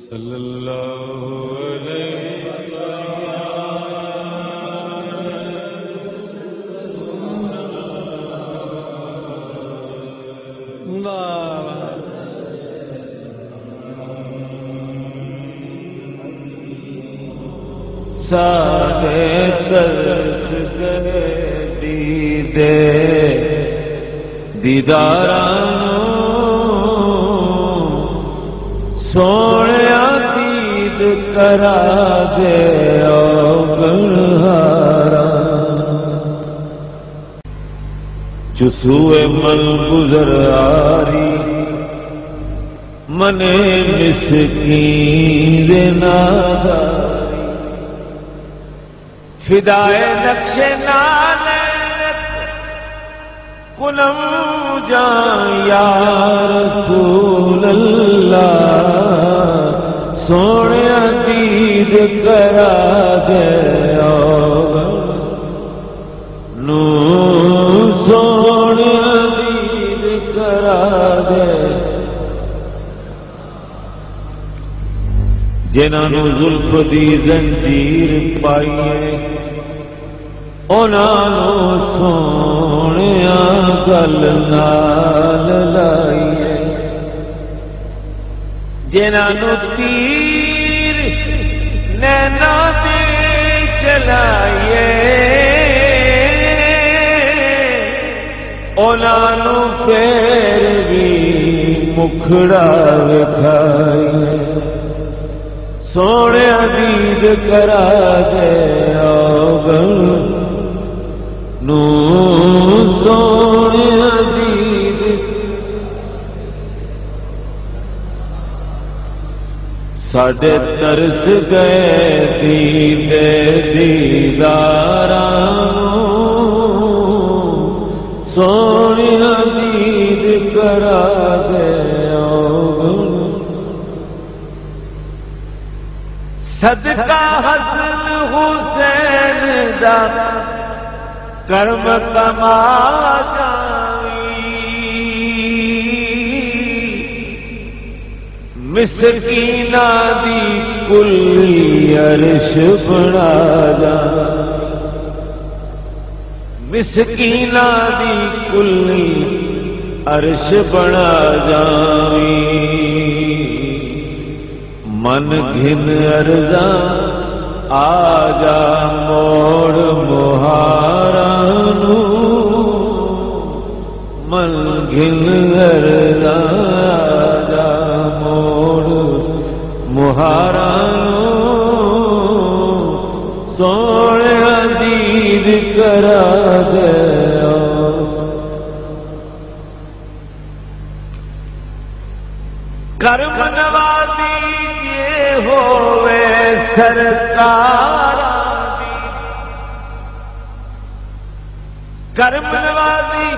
صلی اللہ علیہ سارے سونے کرا دے گنہارا چسوئے من گزر آری، منے مسکین ناداری۔ فدائے نقش نال کنم جان یا جنہوں زلف دی زنجیر پائیے انہوں سونے گل نال لائیے۔ جنہوں تیر نینا دے چلائیے انہوں پھر بھی مکھڑا وکھائیے۔ سونے دید کرا دے نو سونے ساڈے ترس گئے دیدے دیدار سونے دید کرا دے صدقہ حسن حسین دا کرم کما مسکینا دی کلی عرش بنا جا۔ مسکینا دی کلی عرش بنا جاوی۔ من گھن ارزا آ جا۔ سرکار کرم نوازی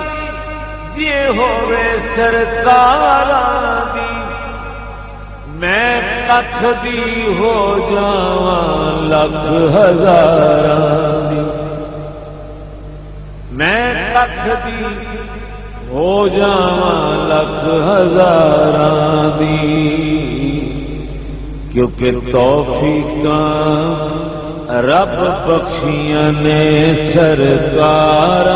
یہ ہوئے سرکار میں کھ دی ہو جا لکھ ہزار میں کھ دی ہو جا لکھ ہزار دی کیونکہ توفیق رب بخشیاں نے سرکار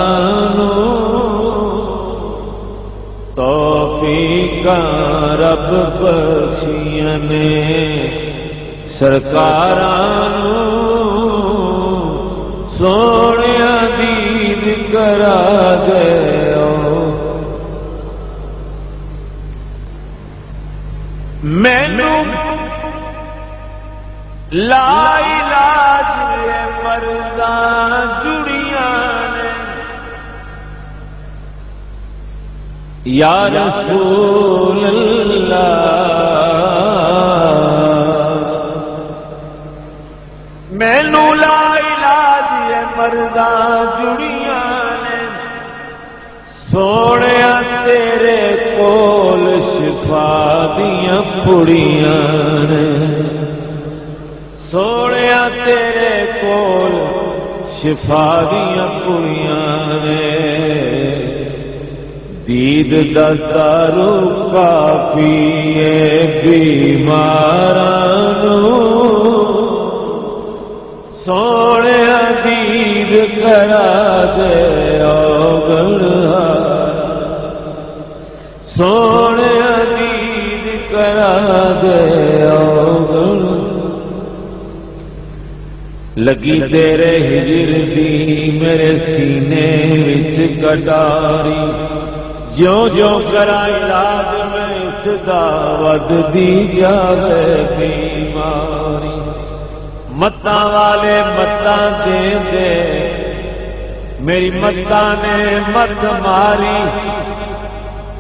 توفیق رب بخشیاں نے سرکار سونے دید کرا دے۔ لا علاج مردان جڑیاں یا رسول اللہ، مینو لا علاج مردان جڑیاں سونے تیرے کول شفا دیا پڑیاں سونے تیرے کول، شفا دیا پڑیاں نے۔ دید دارو کافی بیمار سونے دید کرا دے سونے دید کرا دے لگی تیرے ہجر دی میرے سینے وچ کٹاری۔ جو جو کرا علاج میں اس دعوت دی جاوے بیماری۔ متا والے متا دے دے۔ میری متا نے مت ماری۔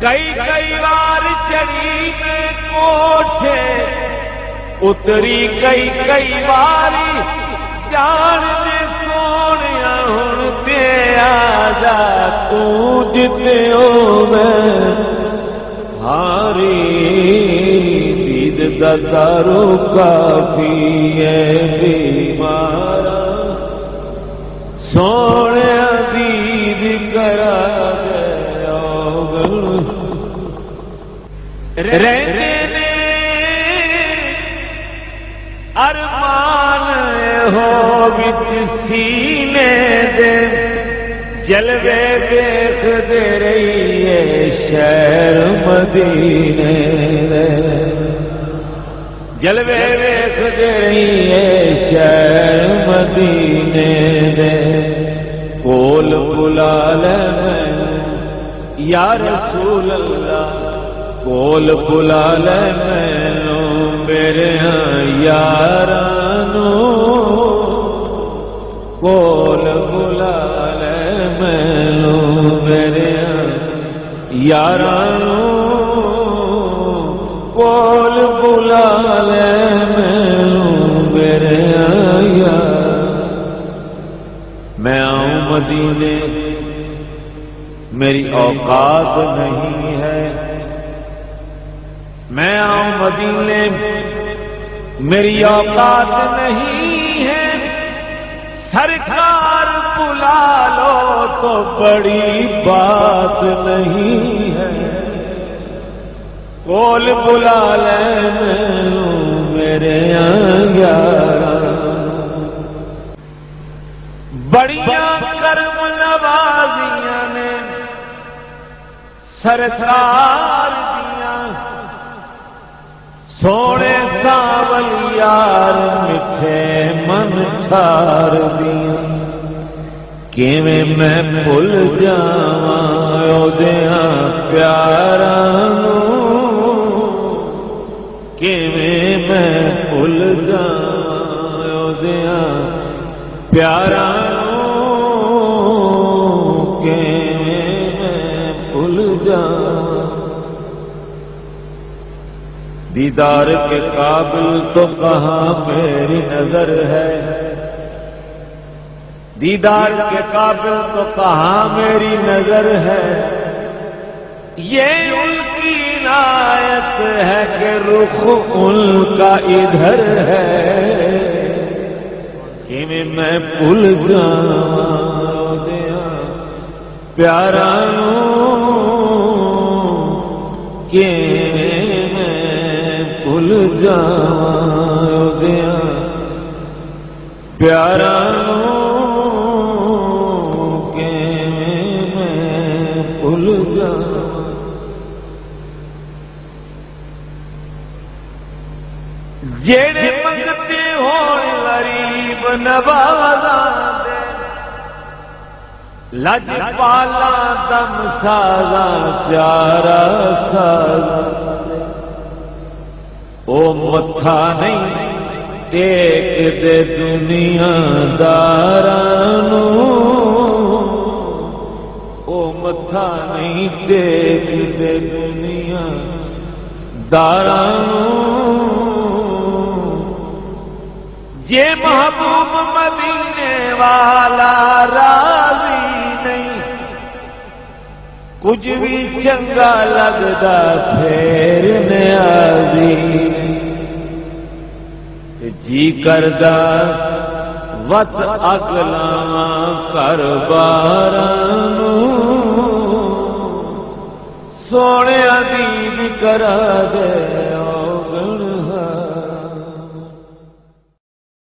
کئی کئی بار چڑی میں کوٹھے۔ اتری کئی کئی باری جان میں سونے ہوں تے دیا جا تجتے ہو میں ہاری دید دارو کافی ہے بیمار سونے دید کرا دیا رہنے ارمان ہو بچ سینے دے جلوے دیکھ دے رہی ہے شہر مدینے دے جلوے دیکھ دے رہی ہے شہر مدینے دے کول بلا لے یا رسول اللہ کول بلا لے میں میرے یار کول بلا لے مینو میرے یار کول بلا لے مینو میرے یار۔ میں آؤں مدینے، میری اوقات نہیں ہے میں آؤں مدینے میری اوقات نہیں ہے۔ سرکار بلا لو تو بڑی بات نہیں ہے۔ کول بلا لے میرے یار بڑیاں کرم نوازیاں نے سرکار سونے ساول یار میٹھے من چار دیا۔ کیویں میں بھول جا دیا پیار کیویں میں بھول جا دیا پیار کیویں میں بھول جا دیدار کے قابل تو کہاں میری نظر ہے؟ دیدار کے قابل تو کہاں میری نظر ہے؟ یہ ان کی عنایت ہے کہ رخ ان کا ادھر ہے۔ کہ میں بھول جاؤں دیا، پیارا بھول جا پیارا کے میں بھول جا منگتے غریب نوازا لج پالا دم سازا چارا سازا او متھا نہیں ٹیک دے دنیا دار او متھا نہیں ٹیک دے دنیا دار جے محبوب مدینے والا راضی کچھ بھی چنگا لگتا پھر نیازی جی کردا وت اگلا کر بار سونے ادیب کرا دے۔